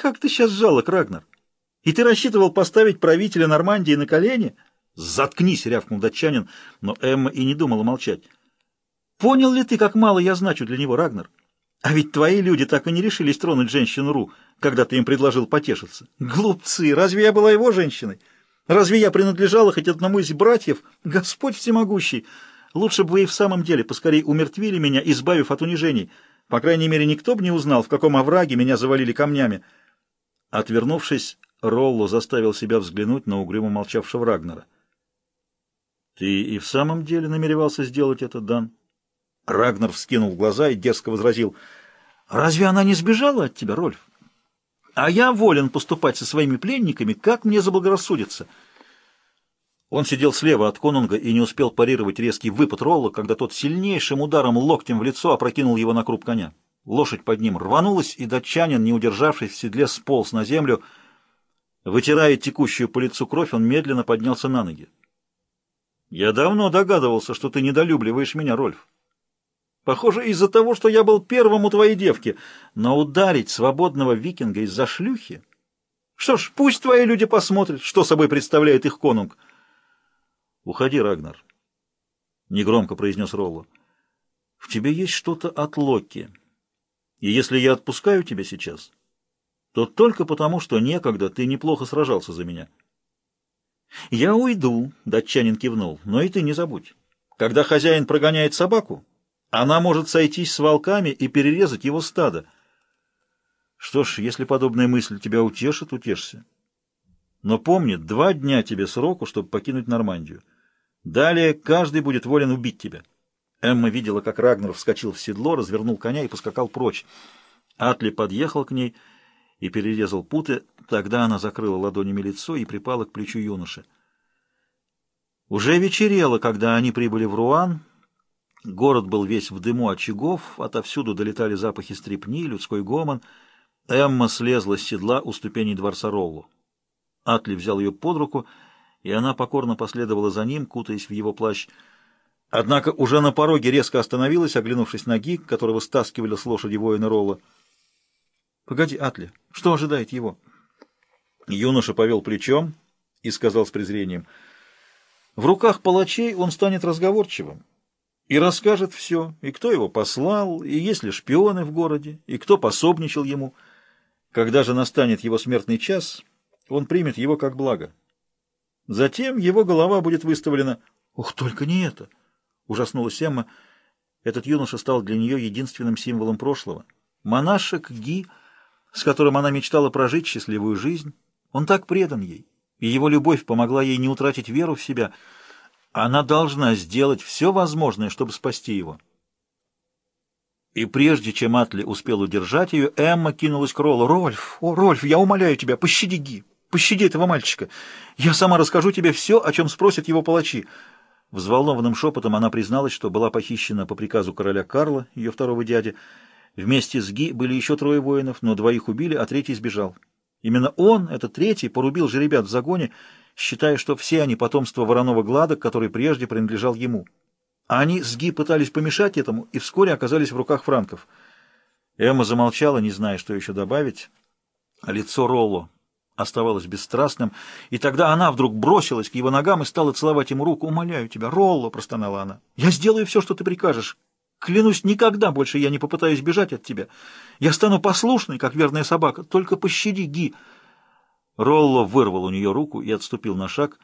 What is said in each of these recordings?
Как ты сейчас жалок, Рагнар? И ты рассчитывал поставить правителя Нормандии на колени? Заткнись, рявкнул датчанин, но Эмма и не думала молчать. Понял ли ты, как мало я значу для него, Рагнар? А ведь твои люди так и не решились тронуть женщину Ру, когда ты им предложил потешиться. Глупцы, разве я была его женщиной? Разве я принадлежала хоть одному из братьев? Господь всемогущий! Лучше бы вы и в самом деле поскорей умертвили меня, избавив от унижений. По крайней мере, никто бы не узнал, в каком овраге меня завалили камнями. Отвернувшись, Ролло заставил себя взглянуть на угрюмо молчавшего Рагнера. «Ты и в самом деле намеревался сделать это, Дан?» Рагнар вскинул глаза и дерзко возразил. «Разве она не сбежала от тебя, Рольф? А я волен поступать со своими пленниками, как мне заблагорассудится». Он сидел слева от конунга и не успел парировать резкий выпад Ролла, когда тот сильнейшим ударом локтем в лицо опрокинул его на круп коня. Лошадь под ним рванулась, и датчанин, не удержавшись в седле, сполз на землю. Вытирая текущую по лицу кровь, он медленно поднялся на ноги. «Я давно догадывался, что ты недолюбливаешь меня, Рольф. Похоже, из-за того, что я был первым у твоей девки, но ударить свободного викинга из-за шлюхи... Что ж, пусть твои люди посмотрят, что собой представляет их конунг». «Уходи, Рагнар», — негромко произнес Ролло. «В тебе есть что-то от Локи, и если я отпускаю тебя сейчас, то только потому, что некогда ты неплохо сражался за меня». «Я уйду», — датчанин кивнул, — «но и ты не забудь. Когда хозяин прогоняет собаку, она может сойтись с волками и перерезать его стадо. Что ж, если подобная мысль тебя утешит, утешься. Но помни, два дня тебе сроку, чтобы покинуть Нормандию. Далее каждый будет волен убить тебя. Эмма видела, как Рагнар вскочил в седло, развернул коня и поскакал прочь. Атли подъехал к ней и перерезал путы. Тогда она закрыла ладонями лицо и припала к плечу юноши. Уже вечерело, когда они прибыли в Руан. Город был весь в дыму очагов, отовсюду долетали запахи стрепни, людской гомон. Эмма слезла с седла у ступеней дворца Роллу. Атли взял ее под руку, и она покорно последовала за ним, кутаясь в его плащ. Однако уже на пороге резко остановилась, оглянувшись на Ги, которого стаскивали с лошади воина Ролла. — Погоди, Атли, что ожидает его? Юноша повел плечом и сказал с презрением. — В руках палачей он станет разговорчивым и расскажет все, и кто его послал, и есть ли шпионы в городе, и кто пособничал ему. Когда же настанет его смертный час, он примет его как благо. Затем его голова будет выставлена. Ух, только не это! Ужаснулась Эмма. Этот юноша стал для нее единственным символом прошлого. Монашек Ги, с которым она мечтала прожить счастливую жизнь, он так предан ей, и его любовь помогла ей не утратить веру в себя. Она должна сделать все возможное, чтобы спасти его. И прежде чем Атли успел удержать ее, Эмма кинулась к Роллу. «Рольф, о, Рольф, я умоляю тебя, пощади Ги, Пощади этого мальчика. Я сама расскажу тебе все, о чем спросят его палачи». Взволнованным шепотом она призналась, что была похищена по приказу короля Карла, ее второго дяди. Вместе с Ги были еще трое воинов, но двоих убили, а третий сбежал. Именно он, этот третий, порубил жеребят в загоне, считая, что все они потомство вороного глада, который прежде принадлежал ему. А они с Ги пытались помешать этому и вскоре оказались в руках франков. Эмма замолчала, не зная, что еще добавить. Лицо Ролло оставалось бесстрастным, и тогда она вдруг бросилась к его ногам и стала целовать ему руку. «Умоляю тебя, Ролло!» — простонала она. «Я сделаю все, что ты прикажешь. Клянусь, никогда больше я не попытаюсь бежать от тебя. Я стану послушной, как верная собака. Только пощади, Ги!» Ролло вырвал у нее руку и отступил на шаг.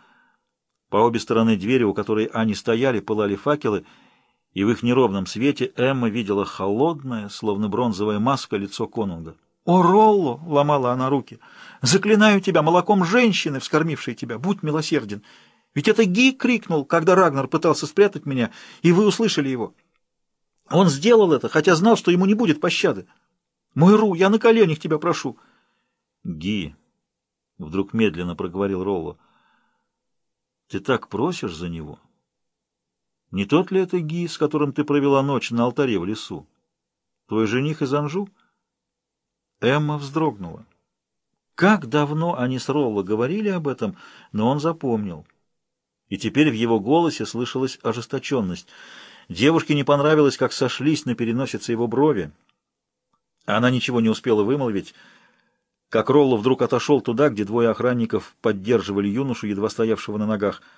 По обе стороны двери, у которой они стояли, пылали факелы, и в их неровном свете Эмма видела холодное, словно бронзовая маска, лицо конунга. «О, Ролло!» — ломала она руки. «Заклинаю тебя молоком женщины, вскормившей тебя. Будь милосерден. Ведь это Ги крикнул, когда Рагнар пытался спрятать меня, и вы услышали его. Он сделал это, хотя знал, что ему не будет пощады. Мой Ру, я на коленях тебя прошу». «Ги!» — вдруг медленно проговорил Ролло. «Ты так просишь за него? Не тот ли это Ги, с которым ты провела ночь на алтаре в лесу? Твой жених из Анжу?» Эмма вздрогнула. Как давно они с Ролло говорили об этом, но он запомнил. И теперь в его голосе слышалась ожесточенность. Девушке не понравилось, как сошлись на переносице его брови. Она ничего не успела вымолвить. как Ролло вдруг отошел туда, где двое охранников поддерживали юношу, едва стоявшего на ногах —